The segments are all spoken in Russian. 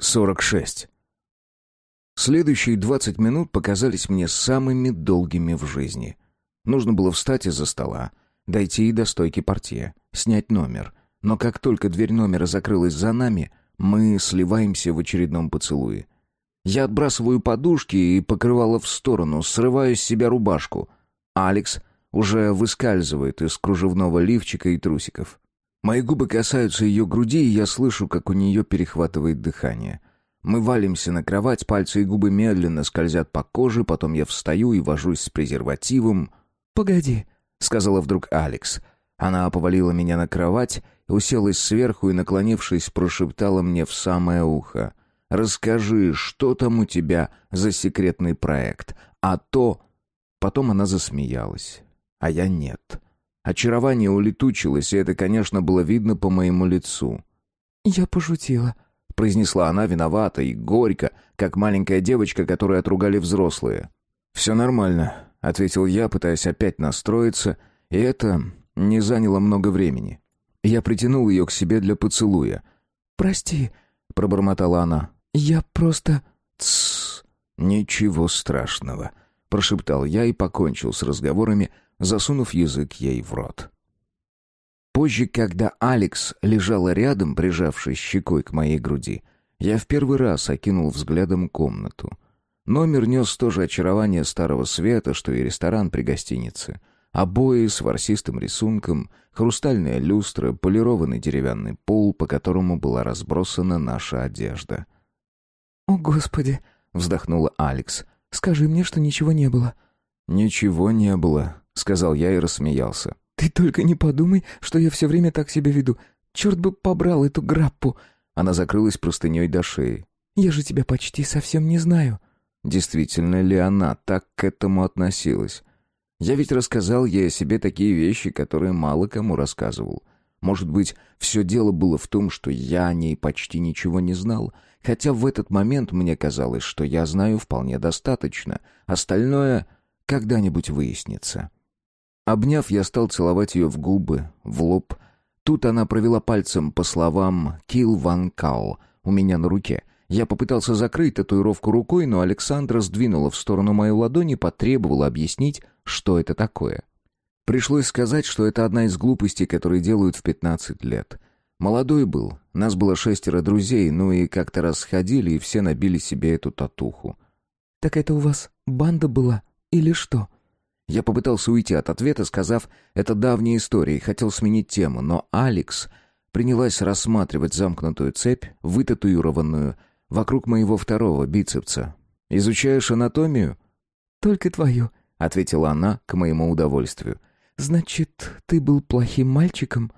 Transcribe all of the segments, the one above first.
46. Следующие 20 минут показались мне самыми долгими в жизни. Нужно было встать из-за стола, дойти до стойки портье, снять номер. Но как только дверь номера закрылась за нами, мы сливаемся в очередном поцелуе. Я отбрасываю подушки и покрывало в сторону, срываю с себя рубашку. Алекс уже выскальзывает из кружевного лифчика и трусиков. Мои губы касаются ее груди, и я слышу, как у нее перехватывает дыхание. Мы валимся на кровать, пальцы и губы медленно скользят по коже, потом я встаю и вожусь с презервативом. «Погоди», — сказала вдруг Алекс. Она повалила меня на кровать, уселась сверху и, наклонившись, прошептала мне в самое ухо. «Расскажи, что там у тебя за секретный проект? А то...» Потом она засмеялась, а я нет. Очарование улетучилось, и это, конечно, было видно по моему лицу. «Я пошутила», — произнесла она виновата и горько, как маленькая девочка, которую отругали взрослые. «Все нормально», — ответил я, пытаясь опять настроиться, и это не заняло много времени. Я притянул ее к себе для поцелуя. «Прости», — пробормотала она. «Я просто...» «Тссс, ничего страшного», — прошептал я и покончил с разговорами, — засунув язык ей в рот. Позже, когда Алекс лежала рядом, прижавшись щекой к моей груди, я в первый раз окинул взглядом комнату. Номер нес то же очарование старого света, что и ресторан при гостинице. Обои с ворсистым рисунком, хрустальная люстра, полированный деревянный пол, по которому была разбросана наша одежда. «О, Господи!» — вздохнула Алекс. «Скажи мне, что ничего не было». «Ничего не было», — сказал я и рассмеялся. «Ты только не подумай, что я все время так себя веду. Черт бы побрал эту граппу!» Она закрылась простыней до шеи. «Я же тебя почти совсем не знаю». Действительно ли она так к этому относилась? Я ведь рассказал ей о себе такие вещи, которые мало кому рассказывал. Может быть, все дело было в том, что я о ней почти ничего не знал, хотя в этот момент мне казалось, что я знаю вполне достаточно. Остальное когда-нибудь выяснится. Обняв, я стал целовать ее в губы, в лоб. Тут она провела пальцем по словам «Килл Ван Кал» у меня на руке. Я попытался закрыть татуировку рукой, но Александра сдвинула в сторону мою ладонь и потребовала объяснить, что это такое. Пришлось сказать, что это одна из глупостей, которые делают в 15 лет. Молодой был, нас было шестеро друзей, ну и как-то раз сходили, и все набили себе эту татуху. «Так это у вас банда была или что?» Я попытался уйти от ответа, сказав «это давняя история» и хотел сменить тему, но Алекс принялась рассматривать замкнутую цепь, вытатуированную вокруг моего второго бицепса. «Изучаешь анатомию?» «Только твою», — ответила она к моему удовольствию. «Значит, ты был плохим мальчиком?»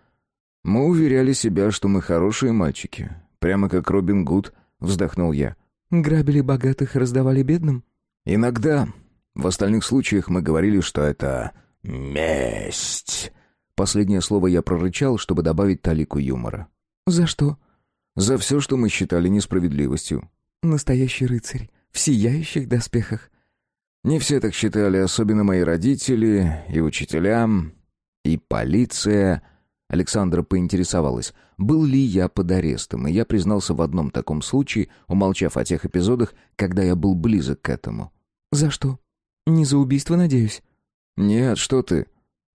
«Мы уверяли себя, что мы хорошие мальчики. Прямо как Робин Гуд», — вздохнул я. «Грабили богатых и раздавали бедным?» «Иногда», в остальных случаях мы говорили, что это месть. Последнее слово я прорычал, чтобы добавить талику юмора. За что? За все, что мы считали несправедливостью. Настоящий рыцарь в сияющих доспехах. Не все так считали, особенно мои родители и учителя, и полиция. Александра поинтересовалась, был ли я под арестом, и я признался в одном таком случае, умолчав о тех эпизодах, когда я был близок к этому. «За что?» «Не за убийство, надеюсь?» «Нет, что ты?»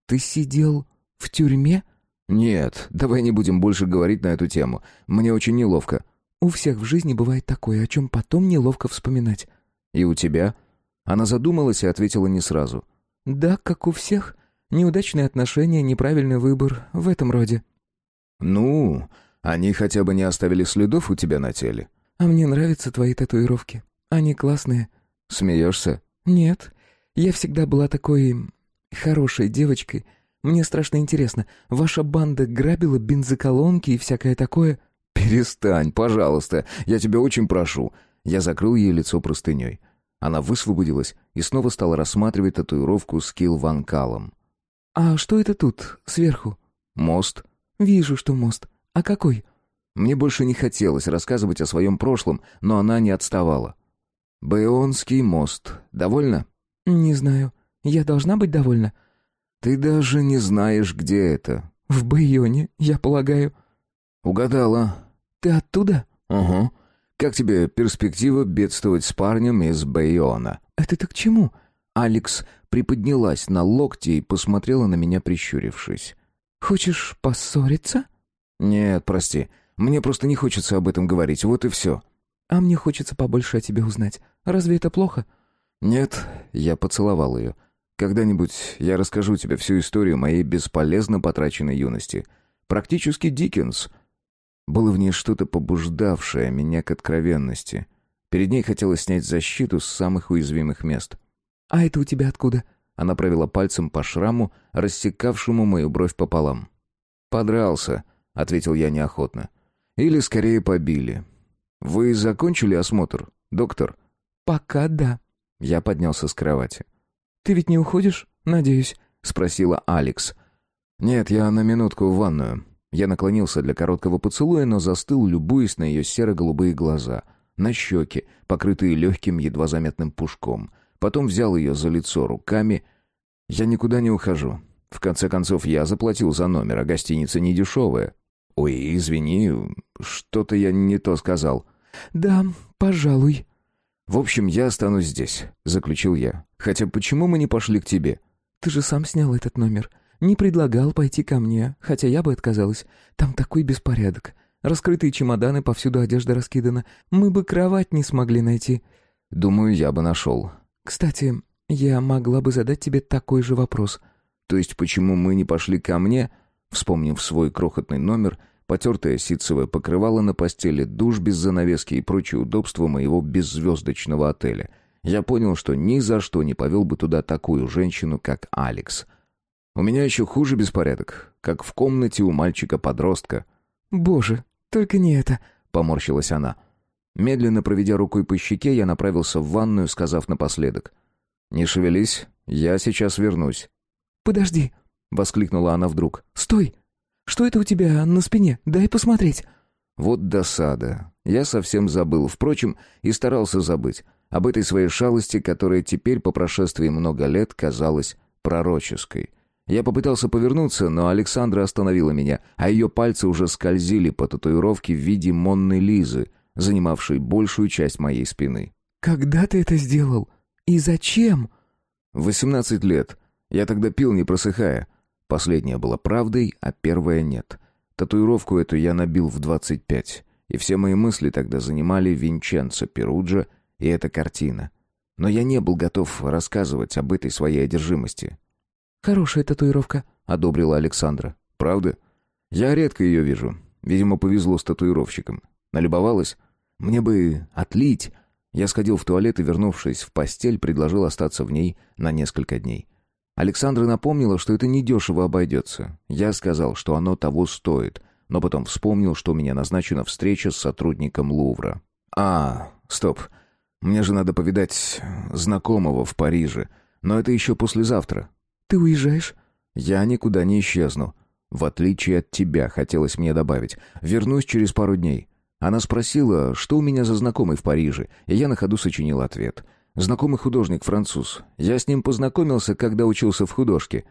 «Ты сидел в тюрьме?» «Нет, давай не будем больше говорить на эту тему. Мне очень неловко». «У всех в жизни бывает такое, о чем потом неловко вспоминать». «И у тебя?» Она задумалась и ответила не сразу. «Да, как у всех. Неудачные отношения, неправильный выбор. В этом роде». «Ну, они хотя бы не оставили следов у тебя на теле». «А мне нравятся твои татуировки. Они классные». «Смеешься?» «Нет. Я всегда была такой... хорошей девочкой. Мне страшно интересно, ваша банда грабила бензоколонки и всякое такое?» «Перестань, пожалуйста, я тебя очень прошу». Я закрыл ей лицо простыней. Она высвободилась и снова стала рассматривать татуировку с Килл Ван Калом. «А что это тут, сверху?» «Мост». «Вижу, что мост. А какой?» Мне больше не хотелось рассказывать о своем прошлом, но она не отставала. «Баионский мост. Довольно?» «Не знаю. Я должна быть довольна?» «Ты даже не знаешь, где это». «В Байоне, я полагаю». «Угадала». «Ты оттуда?» «Угу. Как тебе перспектива бедствовать с парнем из Байона?» «Это ты к чему?» Алекс приподнялась на локте и посмотрела на меня, прищурившись. «Хочешь поссориться?» «Нет, прости. Мне просто не хочется об этом говорить, вот и все». «А мне хочется побольше о тебе узнать. Разве это плохо?» «Нет», — я поцеловал ее. «Когда-нибудь я расскажу тебе всю историю моей бесполезно потраченной юности. Практически Диккенс». Было в ней что-то побуждавшее меня к откровенности. Перед ней хотелось снять защиту с самых уязвимых мест. «А это у тебя откуда?» Она провела пальцем по шраму, рассекавшему мою бровь пополам. «Подрался», — ответил я неохотно. «Или скорее побили. Вы закончили осмотр, доктор?» «Пока да». Я поднялся с кровати. «Ты ведь не уходишь, надеюсь?» — спросила Алекс. «Нет, я на минутку в ванную». Я наклонился для короткого поцелуя, но застыл, любуясь на ее серо-голубые глаза, на щеки, покрытые легким, едва заметным пушком. Потом взял ее за лицо руками. «Я никуда не ухожу. В конце концов, я заплатил за номер, а гостиница не дешевая». «Ой, извини, что-то я не то сказал». «Да, пожалуй». «В общем, я останусь здесь», — заключил я. «Хотя почему мы не пошли к тебе?» «Ты же сам снял этот номер. Не предлагал пойти ко мне, хотя я бы отказалась. Там такой беспорядок. Раскрытые чемоданы, повсюду одежда раскидана. Мы бы кровать не смогли найти». «Думаю, я бы нашел». «Кстати, я могла бы задать тебе такой же вопрос». «То есть почему мы не пошли ко мне?» Вспомнив свой крохотный номер, потертое ситцевое покрывало на постели, душ без занавески и прочие удобства моего беззвездочного отеля. Я понял, что ни за что не повел бы туда такую женщину, как Алекс. У меня еще хуже беспорядок, как в комнате у мальчика-подростка. «Боже, только не это!» — поморщилась она. Медленно проведя рукой по щеке, я направился в ванную, сказав напоследок. «Не шевелись, я сейчас вернусь». «Подожди!» — воскликнула она вдруг. «Стой! Что это у тебя на спине? Дай посмотреть!» Вот досада. Я совсем забыл, впрочем, и старался забыть. Об этой своей шалости, которая теперь, по прошествии много лет, казалась пророческой. Я попытался повернуться, но Александра остановила меня, а ее пальцы уже скользили по татуировке в виде Монны Лизы, занимавшей большую часть моей спины. «Когда ты это сделал? И зачем?» «Восемнадцать лет. Я тогда пил, не просыхая. Последняя была правдой, а первая нет. Татуировку эту я набил в двадцать пять, и все мои мысли тогда занимали Винченцо Перуджа и эта картина. Но я не был готов рассказывать об этой своей одержимости. «Хорошая татуировка», — одобрила Александра. «Правда? Я редко ее вижу. Видимо, повезло с татуировщиком. Налюбовалась? Мне бы отлить». Я сходил в туалет и, вернувшись в постель, предложил остаться в ней на несколько дней. Александра напомнила, что это недешево обойдется. Я сказал, что оно того стоит, но потом вспомнил, что у меня назначена встреча с сотрудником Лувра. «А, стоп. Мне же надо повидать знакомого в Париже. Но это еще послезавтра. «Ты уезжаешь?» «Я никуда не исчезну. В отличие от тебя, хотелось мне добавить. Вернусь через пару дней». Она спросила, что у меня за знакомый в Париже, и я на ходу сочинил ответ. Знакомый художник-француз. Я с ним познакомился, когда учился в художке.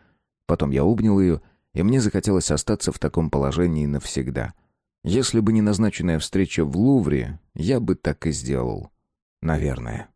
Потом я обнял ее, и мне захотелось остаться в таком положении навсегда. Если бы не назначенная встреча в Лувре, я бы так и сделал. Наверное.